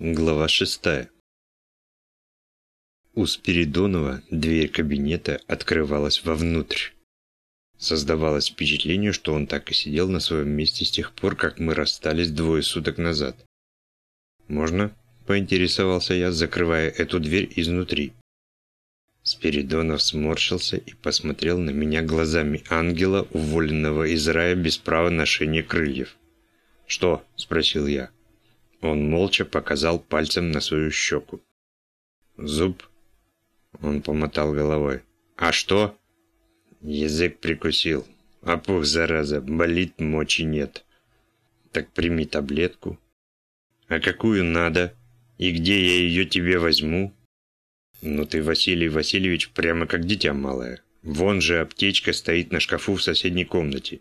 Глава шестая. У Спиридонова дверь кабинета открывалась вовнутрь. Создавалось впечатление, что он так и сидел на своем месте с тех пор, как мы расстались двое суток назад. «Можно?» – поинтересовался я, закрывая эту дверь изнутри. Спиридонов сморщился и посмотрел на меня глазами ангела, уволенного из рая без права ношения крыльев. «Что?» – спросил я. Он молча показал пальцем на свою щеку. «Зуб?» Он помотал головой. «А что?» Язык прикусил. «Опух, зараза, болит, мочи нет». «Так прими таблетку». «А какую надо? И где я ее тебе возьму?» «Ну ты, Василий Васильевич, прямо как дитя малое. Вон же аптечка стоит на шкафу в соседней комнате.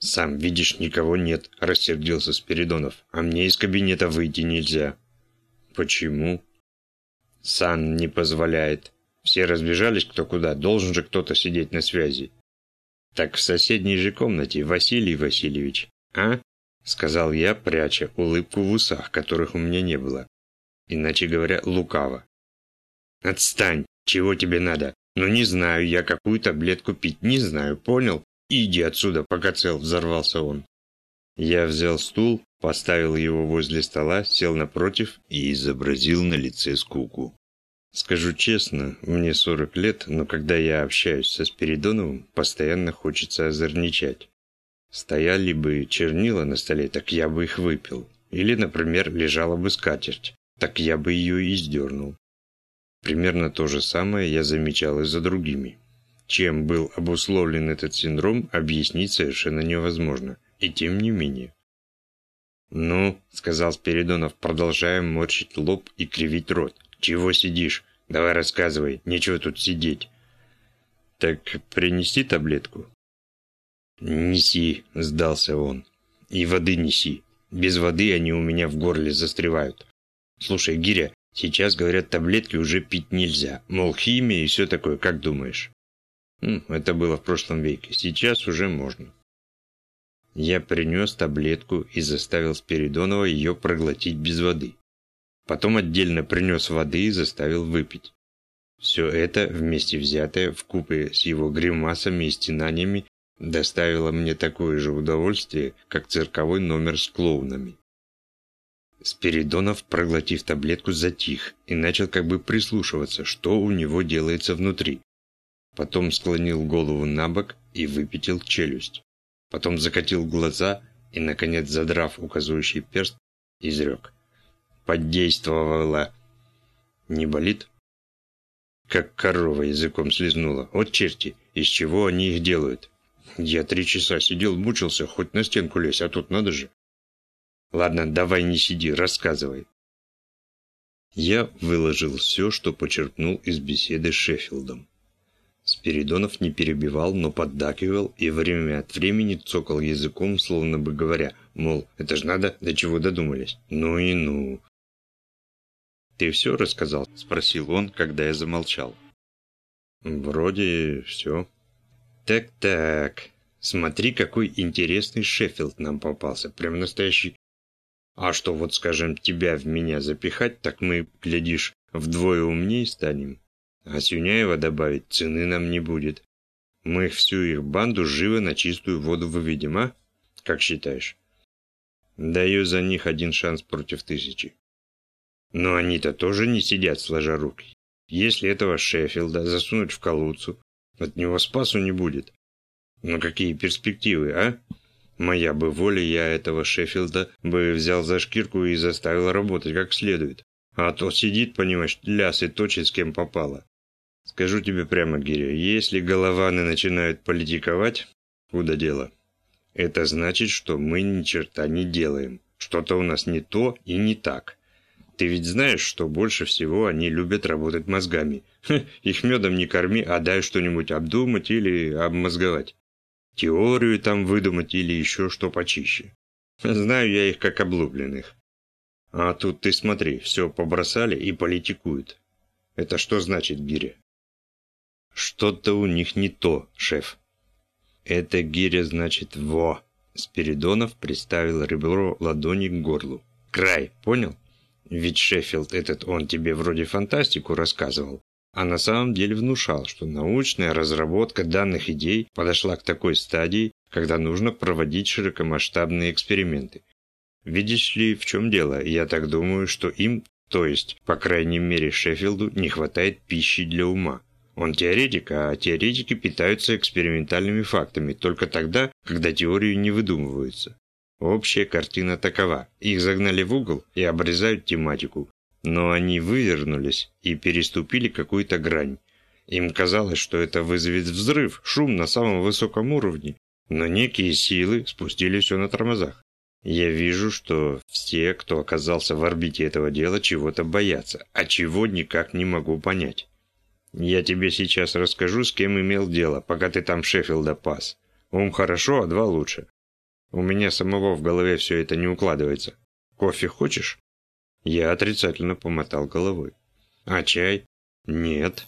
«Сам видишь, никого нет», – рассердился Спиридонов. «А мне из кабинета выйти нельзя». «Почему?» «Сан не позволяет. Все разбежались кто куда, должен же кто-то сидеть на связи». «Так в соседней же комнате, Василий Васильевич, а?» – сказал я, пряча улыбку в усах, которых у меня не было. Иначе говоря, лукаво. «Отстань! Чего тебе надо? Ну не знаю я, какую таблетку пить, не знаю, понял? «Иди отсюда, пока цел!» – взорвался он. Я взял стул, поставил его возле стола, сел напротив и изобразил на лице скуку. Скажу честно, мне 40 лет, но когда я общаюсь со Спиридоновым, постоянно хочется озорничать. Стояли бы чернила на столе, так я бы их выпил. Или, например, лежала бы скатерть, так я бы ее и сдернул. Примерно то же самое я замечал и за другими. Чем был обусловлен этот синдром, объяснить совершенно невозможно. И тем не менее. «Ну», — сказал Спиридонов, продолжая морщить лоб и кривить рот. «Чего сидишь? Давай рассказывай, нечего тут сидеть». «Так принести таблетку?» «Неси», — сдался он. «И воды неси. Без воды они у меня в горле застревают. Слушай, Гиря, сейчас, говорят, таблетки уже пить нельзя. Мол, химия и все такое, как думаешь?» Это было в прошлом веке. Сейчас уже можно. Я принес таблетку и заставил Спиридонова ее проглотить без воды. Потом отдельно принес воды и заставил выпить. Все это, вместе взятое, в купе с его гримасами и стенаниями, доставило мне такое же удовольствие, как цирковой номер с клоунами. Спиридонов, проглотив таблетку, затих и начал как бы прислушиваться, что у него делается внутри. Потом склонил голову на бок и выпятил челюсть. Потом закатил глаза и, наконец, задрав указывающий перст, изрек. Подействовала. Не болит? Как корова языком слезнула. Вот черти, из чего они их делают? Я три часа сидел, мучился, хоть на стенку лезь, а тут надо же. Ладно, давай не сиди, рассказывай. Я выложил все, что почерпнул из беседы с Шеффилдом. Спиридонов не перебивал, но поддакивал и время от времени цокал языком, словно бы говоря, мол, это ж надо, до чего додумались. Ну и ну. «Ты все рассказал?» – спросил он, когда я замолчал. «Вроде все». «Так-так, смотри, какой интересный Шеффилд нам попался, прям настоящий. А что, вот скажем, тебя в меня запихать, так мы, глядишь, вдвое умнее станем?» А Сюняева добавить цены нам не будет. Мы всю их банду живо на чистую воду выведем, а? Как считаешь? Даю за них один шанс против тысячи. Но они-то тоже не сидят сложа руки. Если этого Шеффилда засунуть в колодцу, от него спасу не будет. Но какие перспективы, а? Моя бы воля, я этого Шеффилда бы взял за шкирку и заставил работать как следует. А то сидит, понимаешь, ляс и точит с кем попало. Скажу тебе прямо, Гиря, если голованы начинают политиковать, куда дело, это значит, что мы ни черта не делаем. Что-то у нас не то и не так. Ты ведь знаешь, что больше всего они любят работать мозгами. Ха, их медом не корми, а дай что-нибудь обдумать или обмозговать. Теорию там выдумать или еще что почище. Знаю я их как облупленных. А тут ты смотри, все побросали и политикуют. Это что значит, Гиря? Что-то у них не то, шеф. Это гиря значит «во». Спиридонов приставил ребро ладони к горлу. Край, понял? Ведь Шеффилд этот он тебе вроде фантастику рассказывал, а на самом деле внушал, что научная разработка данных идей подошла к такой стадии, когда нужно проводить широкомасштабные эксперименты. Видишь ли, в чем дело? Я так думаю, что им, то есть, по крайней мере, Шеффилду, не хватает пищи для ума. Он теоретик, а теоретики питаются экспериментальными фактами только тогда, когда теорию не выдумываются. Общая картина такова. Их загнали в угол и обрезают тематику. Но они вывернулись и переступили какую-то грань. Им казалось, что это вызовет взрыв, шум на самом высоком уровне. Но некие силы спустили все на тормозах. Я вижу, что все, кто оказался в орбите этого дела, чего-то боятся, а чего никак не могу понять. Я тебе сейчас расскажу, с кем имел дело, пока ты там Шеффилда пас. Ум хорошо, а два лучше. У меня самого в голове все это не укладывается. Кофе хочешь? Я отрицательно помотал головой. А чай? Нет.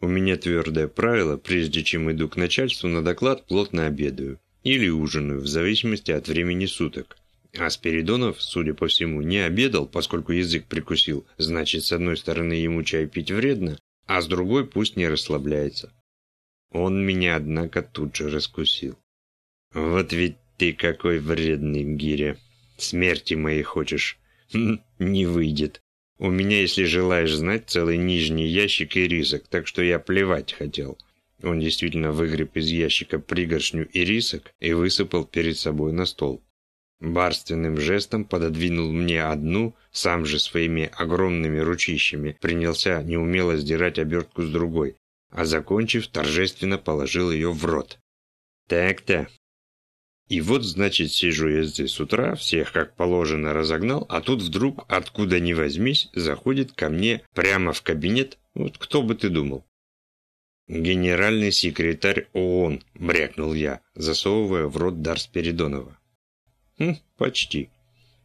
У меня твердое правило, прежде чем иду к начальству на доклад, плотно обедаю. Или ужинаю, в зависимости от времени суток. А Спиридонов, судя по всему, не обедал, поскольку язык прикусил. Значит, с одной стороны ему чай пить вредно, а с другой пусть не расслабляется. Он меня, однако, тут же раскусил. Вот ведь ты какой вредный, Гиря. Смерти моей хочешь. Хм, не выйдет. У меня, если желаешь знать, целый нижний ящик и рисок, так что я плевать хотел. Он действительно выгреб из ящика пригоршню ирисок и высыпал перед собой на стол. Барственным жестом пододвинул мне одну, сам же своими огромными ручищами принялся неумело сдирать обертку с другой, а закончив, торжественно положил ее в рот. Так-то. И вот, значит, сижу я здесь с утра, всех как положено разогнал, а тут вдруг, откуда ни возьмись, заходит ко мне прямо в кабинет, вот кто бы ты думал. «Генеральный секретарь ООН», – брякнул я, засовывая в рот дар Спиридонова. Хм, почти.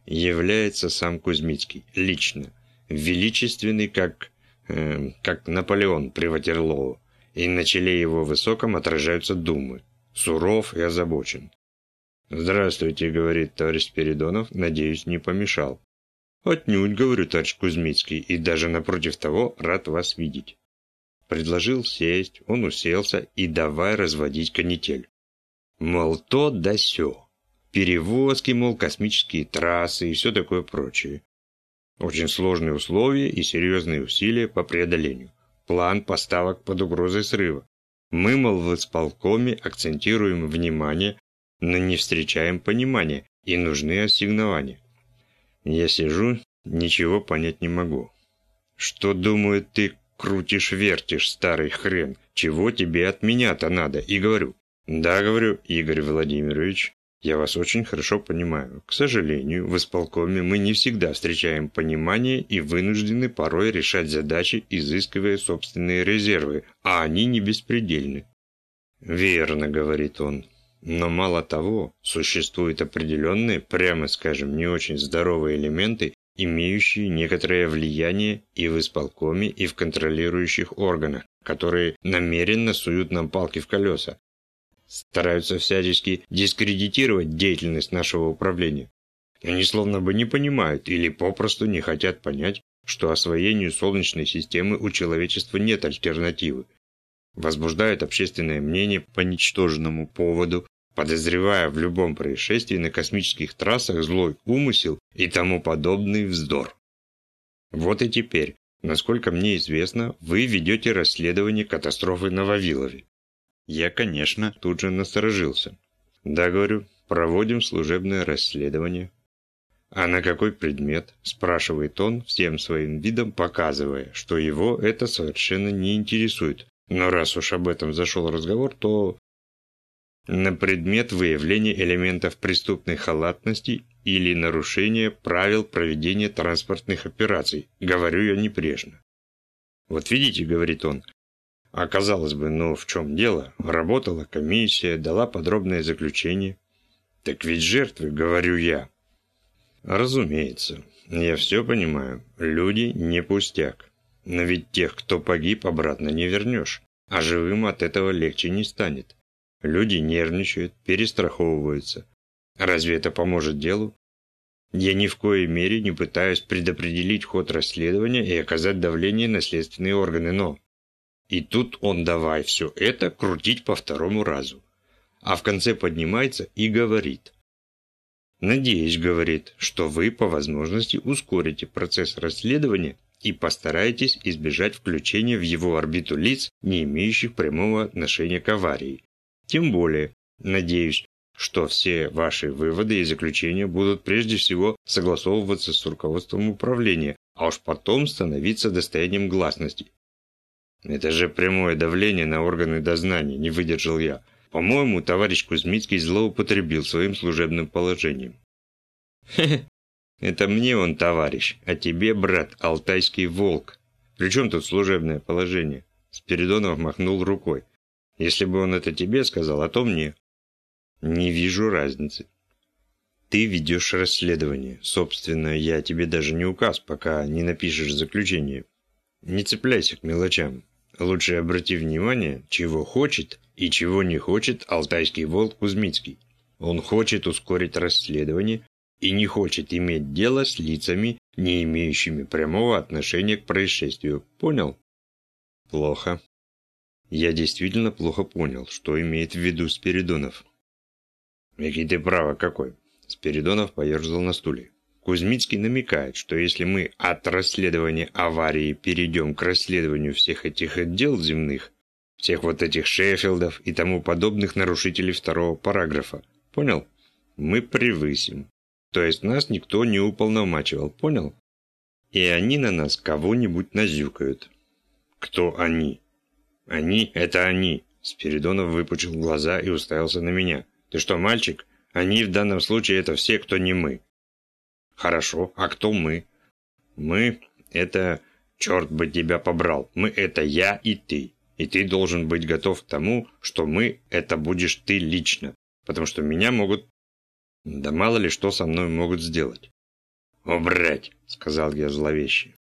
Является сам Кузьмицкий, лично. Величественный, как... Э, как Наполеон при Ватерлоу. И на челе его высоком отражаются думы. Суров и озабочен. «Здравствуйте», — говорит товарищ Спиридонов, надеюсь, не помешал. «Отнюдь, — говорю, товарищ Кузьмицкий, и даже напротив того рад вас видеть». Предложил сесть, он уселся и давай разводить канитель. Мол, то да сё перевозки, мол, космические трассы и все такое прочее. Очень сложные условия и серьезные усилия по преодолению. План поставок под угрозой срыва. Мы, мол, в исполкоме акцентируем внимание, но не встречаем понимания и нужны ассигнования. Я сижу, ничего понять не могу. Что, думаю, ты крутишь-вертишь, старый хрен? Чего тебе от меня-то надо? И говорю. Да, говорю, Игорь Владимирович, я вас очень хорошо понимаю. К сожалению, в исполкоме мы не всегда встречаем понимание и вынуждены порой решать задачи, изыскивая собственные резервы, а они не беспредельны. Верно, говорит он. Но мало того, существуют определенные, прямо скажем, не очень здоровые элементы, имеющие некоторое влияние и в исполкоме, и в контролирующих органах, которые намеренно суют нам палки в колеса, стараются всячески дискредитировать деятельность нашего управления. Они словно бы не понимают или попросту не хотят понять, что освоению Солнечной системы у человечества нет альтернативы. Возбуждают общественное мнение по ничтожному поводу, подозревая в любом происшествии на космических трассах злой умысел и тому подобный вздор. Вот и теперь, насколько мне известно, вы ведете расследование катастрофы на Вавилове. Я, конечно, тут же насторожился. Да, говорю, проводим служебное расследование. А на какой предмет? Спрашивает он, всем своим видом показывая, что его это совершенно не интересует. Но раз уж об этом зашел разговор, то... На предмет выявления элементов преступной халатности или нарушения правил проведения транспортных операций. Говорю я непрежно. Вот видите, говорит он, а казалось бы, ну в чем дело? Работала комиссия, дала подробное заключение. Так ведь жертвы, говорю я. Разумеется, я все понимаю. Люди не пустяк. Но ведь тех, кто погиб, обратно не вернешь. А живым от этого легче не станет. Люди нервничают, перестраховываются. Разве это поможет делу? Я ни в коей мере не пытаюсь предопределить ход расследования и оказать давление на следственные органы, но... И тут он давай все это крутить по второму разу. А в конце поднимается и говорит. «Надеюсь, — говорит, — что вы по возможности ускорите процесс расследования и постараетесь избежать включения в его орбиту лиц, не имеющих прямого отношения к аварии. Тем более, надеюсь, что все ваши выводы и заключения будут прежде всего согласовываться с руководством управления, а уж потом становиться достоянием гласности. Это же прямое давление на органы дознания, не выдержал я. По-моему, товарищ Кузьмицкий злоупотребил своим служебным положением. Хе-хе, это мне он товарищ, а тебе, брат, алтайский волк. Причем тут служебное положение? Спиридонов махнул рукой. Если бы он это тебе сказал, а то мне. Не вижу разницы. Ты ведешь расследование. Собственно, я тебе даже не указ, пока не напишешь заключение. Не цепляйся к мелочам. Лучше обрати внимание, чего хочет и чего не хочет алтайский волк Кузьмицкий. Он хочет ускорить расследование и не хочет иметь дело с лицами, не имеющими прямого отношения к происшествию. Понял? Плохо. Я действительно плохо понял, что имеет в виду Спиридонов. «Який ты право какой?» Спиридонов поерзал на стуле. Кузьмицкий намекает, что если мы от расследования аварии перейдем к расследованию всех этих отдел земных, всех вот этих Шеффилдов и тому подобных нарушителей второго параграфа, понял? Мы превысим. То есть нас никто не уполномачивал, понял? И они на нас кого-нибудь назюкают. Кто они? Они – это они. Спиридонов выпучил глаза и уставился на меня. Ты что, мальчик? Они в данном случае это все, кто не мы. Хорошо, а кто мы? Мы – это... Черт бы тебя побрал. Мы – это я и ты. И ты должен быть готов к тому, что мы – это будешь ты лично. Потому что меня могут... Да мало ли что со мной могут сделать. «Убрать!» – сказал я зловеще.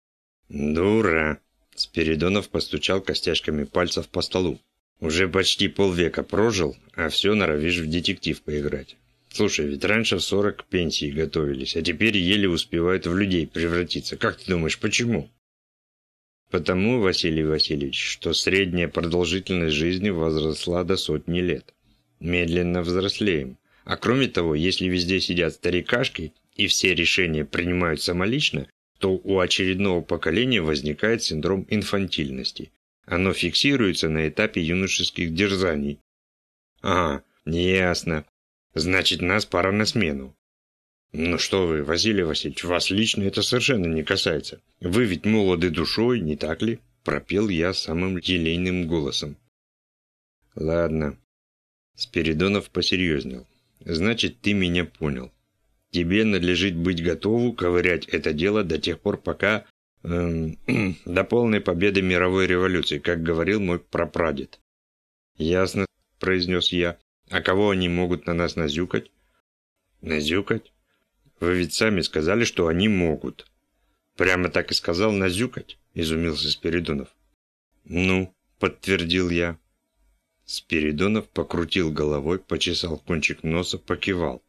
«Дура!» – Спиридонов постучал костяшками пальцев по столу. Уже почти полвека прожил, а все норовишь в детектив поиграть. Слушай, ведь раньше в сорок к пенсии готовились, а теперь еле успевают в людей превратиться. Как ты думаешь, почему? Потому, Василий Васильевич, что средняя продолжительность жизни возросла до сотни лет. Медленно взрослеем. А кроме того, если везде сидят старикашки и все решения принимают самолично, то у очередного поколения возникает синдром инфантильности. Оно фиксируется на этапе юношеских дерзаний. Ага, ясно. Значит, нас пора на смену. Ну что вы, Василий Васильевич, вас лично это совершенно не касается. Вы ведь молоды душой, не так ли? Пропел я самым елейным голосом. Ладно. Спиридонов посерьезнел. Значит, ты меня понял. Тебе надлежит быть готову ковырять это дело до тех пор, пока эм, до полной победы мировой революции, как говорил мой прапрадед. Ясно, произнес я. А кого они могут на нас назюкать? Назюкать? Вы ведь сами сказали, что они могут. Прямо так и сказал назюкать, изумился Спиридонов. Ну, подтвердил я. Спиридонов покрутил головой, почесал кончик носа, покивал.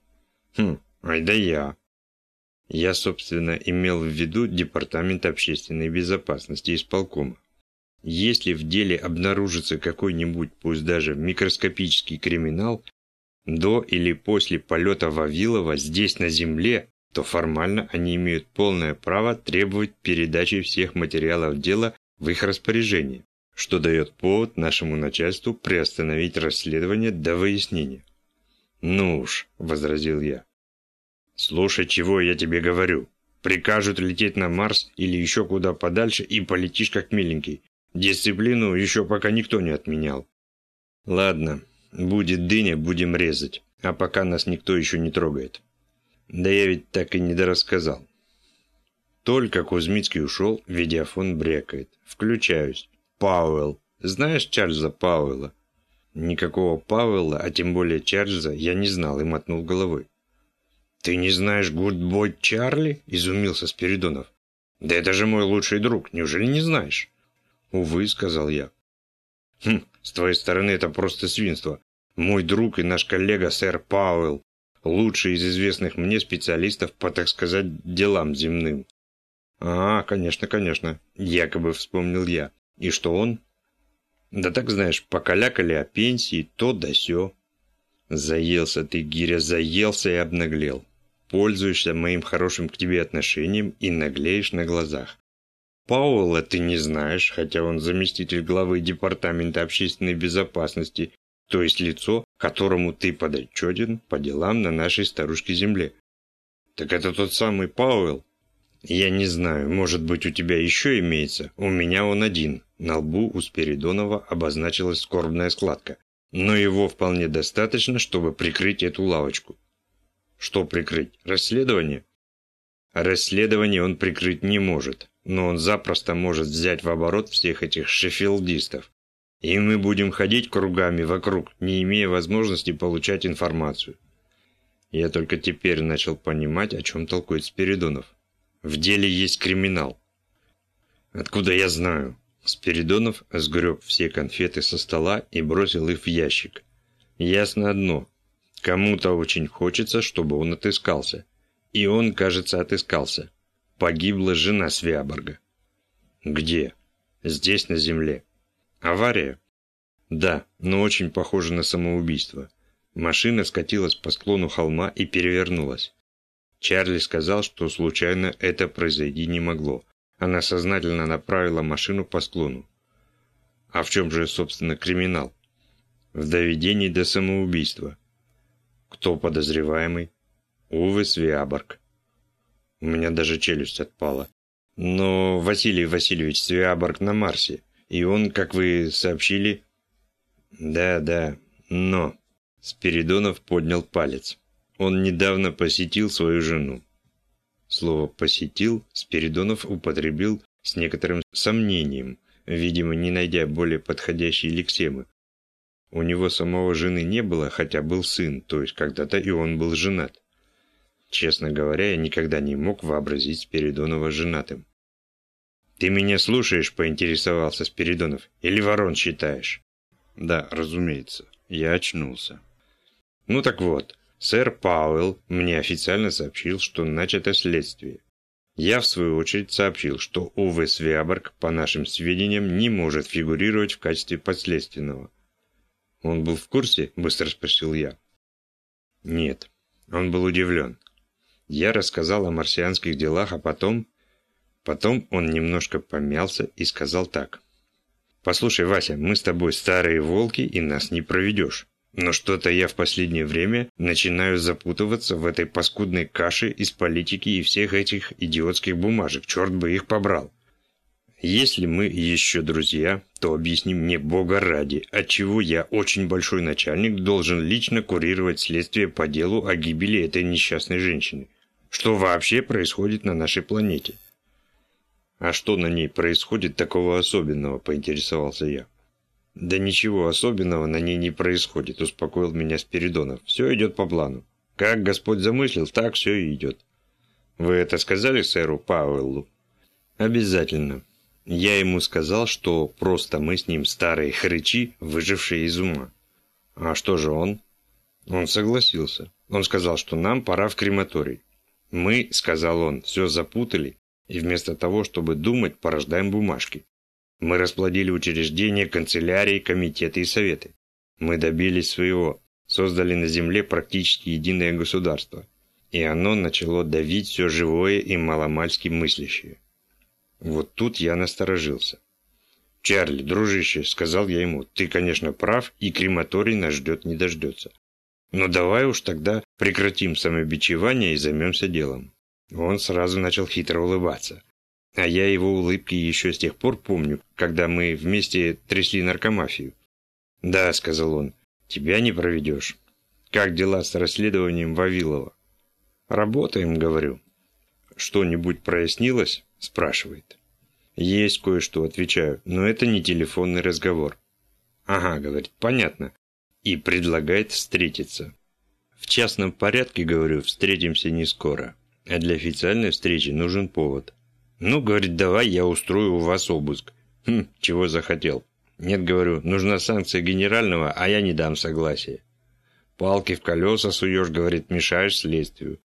Хм, ай да я. Я, собственно, имел в виду Департамент общественной безопасности исполкома. Если в деле обнаружится какой-нибудь, пусть даже микроскопический криминал, до или после полета Вавилова здесь на Земле, то формально они имеют полное право требовать передачи всех материалов дела в их распоряжение, что дает повод нашему начальству приостановить расследование до выяснения. «Ну уж», – возразил я, Слушай, чего я тебе говорю. Прикажут лететь на Марс или еще куда подальше и полетишь как миленький. Дисциплину еще пока никто не отменял. Ладно, будет дыня, будем резать. А пока нас никто еще не трогает. Да я ведь так и не дорассказал. Только Кузьмицкий ушел, видеофон брякает. Включаюсь. Пауэлл. Знаешь Чарльза Пауэлла? Никакого Пауэлла, а тем более Чарльза, я не знал и мотнул головой. «Ты не знаешь Гудбой Чарли?» – изумился Спиридонов. «Да это же мой лучший друг, неужели не знаешь?» «Увы», – сказал я. «Хм, с твоей стороны это просто свинство. Мой друг и наш коллега сэр Пауэлл. лучший из известных мне специалистов по, так сказать, делам земным. А, конечно, конечно, якобы вспомнил я. И что он? Да так, знаешь, покалякали о пенсии, то да сё. Заелся ты, Гиря, заелся и обнаглел. Пользуешься моим хорошим к тебе отношением и наглеешь на глазах. Пауэлла ты не знаешь, хотя он заместитель главы Департамента общественной безопасности, то есть лицо, которому ты подотчетен по делам на нашей старушке-земле. Так это тот самый Пауэлл? Я не знаю, может быть у тебя еще имеется, у меня он один. На лбу у Спиридонова обозначилась скорбная складка. Но его вполне достаточно, чтобы прикрыть эту лавочку. Что прикрыть? Расследование? Расследование он прикрыть не может, но он запросто может взять в оборот всех этих шеффилдистов. И мы будем ходить кругами вокруг, не имея возможности получать информацию. Я только теперь начал понимать, о чем толкует Спиридонов. В деле есть криминал. Откуда я знаю? Спиридонов сгреб все конфеты со стола и бросил их в ящик. Ясно одно. Кому-то очень хочется, чтобы он отыскался. И он, кажется, отыскался. Погибла жена Свяборга. Где? Здесь, на земле. Авария? Да, но очень похоже на самоубийство. Машина скатилась по склону холма и перевернулась. Чарли сказал, что случайно это произойти не могло. Она сознательно направила машину по склону. А в чем же, собственно, криминал? В доведении до самоубийства. Кто подозреваемый? Увы Свиаборг. У меня даже челюсть отпала. Но Василий Васильевич Свиаборг на Марсе. И он, как вы сообщили... Да, да, но... Спиридонов поднял палец. Он недавно посетил свою жену. Слово «посетил» Спиридонов употребил с некоторым сомнением, видимо, не найдя более подходящей лексемы. У него самого жены не было, хотя был сын, то есть когда-то и он был женат. Честно говоря, я никогда не мог вообразить Спиридонова женатым. «Ты меня слушаешь?» – поинтересовался Спиридонов. «Или ворон считаешь?» «Да, разумеется. Я очнулся». «Ну так вот, сэр Пауэлл мне официально сообщил, что начато следствие. Я, в свою очередь, сообщил, что Уве Свяборг, по нашим сведениям, не может фигурировать в качестве подследственного. «Он был в курсе?» – быстро спросил я. «Нет». Он был удивлен. Я рассказал о марсианских делах, а потом Потом он немножко помялся и сказал так. «Послушай, Вася, мы с тобой старые волки, и нас не проведешь. Но что-то я в последнее время начинаю запутываться в этой паскудной каше из политики и всех этих идиотских бумажек. Черт бы их побрал. Если мы еще друзья, то объясни мне, Бога ради, отчего я, очень большой начальник, должен лично курировать следствие по делу о гибели этой несчастной женщины. Что вообще происходит на нашей планете? «А что на ней происходит такого особенного?» – поинтересовался я. «Да ничего особенного на ней не происходит», – успокоил меня Спиридонов. «Все идет по плану. Как Господь замыслил, так все и идет». «Вы это сказали сэру Пауэллу?» «Обязательно. Я ему сказал, что просто мы с ним старые хрычи, выжившие из ума». «А что же он?» Он согласился. Он сказал, что нам пора в крематорий. «Мы, — сказал он, — все запутали и вместо того, чтобы думать, порождаем бумажки. Мы расплодили учреждения, канцелярии, комитеты и советы. Мы добились своего, создали на Земле практически единое государство. И оно начало давить все живое и маломальски мыслящее. Вот тут я насторожился. «Чарли, дружище», — сказал я ему, — «ты, конечно, прав, и крематорий нас ждет не дождется. Но давай уж тогда прекратим самобичевание и займемся делом». Он сразу начал хитро улыбаться. А я его улыбки еще с тех пор помню, когда мы вместе трясли наркомафию. «Да», — сказал он, — «тебя не проведешь. Как дела с расследованием Вавилова?» «Работаем», — говорю. «Что-нибудь прояснилось?» — спрашивает. «Есть кое-что», — отвечаю, — «но это не телефонный разговор». «Ага», — говорит, — «понятно». И предлагает встретиться. В частном порядке, говорю, встретимся не скоро. А для официальной встречи нужен повод. Ну, говорит, давай я устрою у вас обыск. Хм, чего захотел. Нет, говорю, нужна санкция генерального, а я не дам согласия. Палки в колеса суешь, говорит, мешаешь следствию.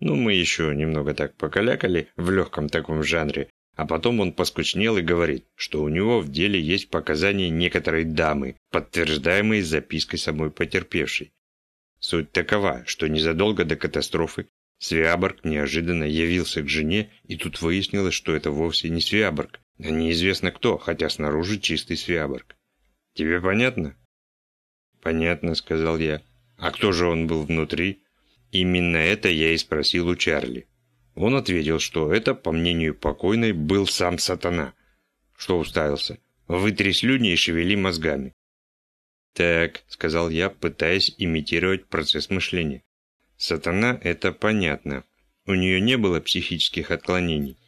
Ну, мы еще немного так покалякали в легком таком жанре, а потом он поскучнел и говорит, что у него в деле есть показания некоторой дамы, подтверждаемые запиской самой потерпевшей. Суть такова, что незадолго до катастрофы Свиаборг неожиданно явился к жене, и тут выяснилось, что это вовсе не Свиаборг, а неизвестно кто, хотя снаружи чистый Свиаборг. Тебе понятно? Понятно, сказал я. А кто же он был внутри? Именно это я и спросил у Чарли. Он ответил, что это, по мнению покойной, был сам сатана. Что уставился? Вытри слюни и шевели мозгами. «Так», — сказал я, пытаясь имитировать процесс мышления. «Сатана — это понятно. У нее не было психических отклонений».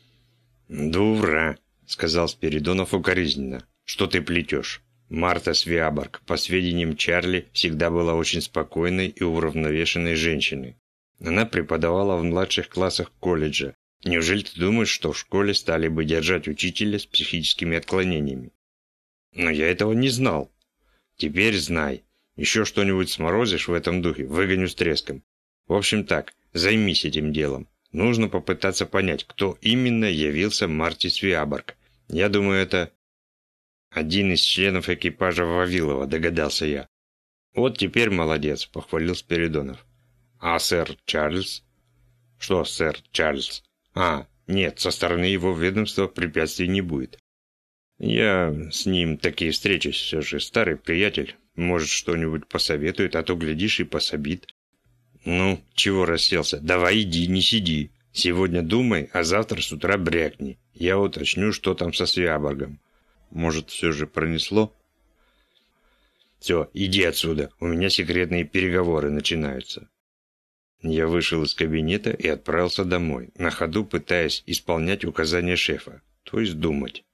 «Дура», — сказал Спиридонов укоризненно. «Что ты плетешь?» Марта Свиаборг, по сведениям Чарли, всегда была очень спокойной и уравновешенной женщиной. Она преподавала в младших классах колледжа. Неужели ты думаешь, что в школе стали бы держать учителя с психическими отклонениями? Но я этого не знал. Теперь знай. Еще что-нибудь сморозишь в этом духе, выгоню с треском. В общем так, займись этим делом. Нужно попытаться понять, кто именно явился Марти Свиаборг. Я думаю, это один из членов экипажа Вавилова, догадался я. Вот теперь молодец, похвалил Спиридонов. А сэр Чарльз? Что сэр Чарльз? А, нет, со стороны его ведомства препятствий не будет. Я с ним таки встречусь, все же старый приятель. Может, что-нибудь посоветует, а то, глядишь, и пособит. Ну, чего расселся? Давай иди, не сиди. Сегодня думай, а завтра с утра брякни. Я уточню, что там со Свяборгом. Может, все же пронесло? Все, иди отсюда, у меня секретные переговоры начинаются. Я вышел из кабинета и отправился домой, на ходу пытаясь исполнять указания шефа, то есть думать.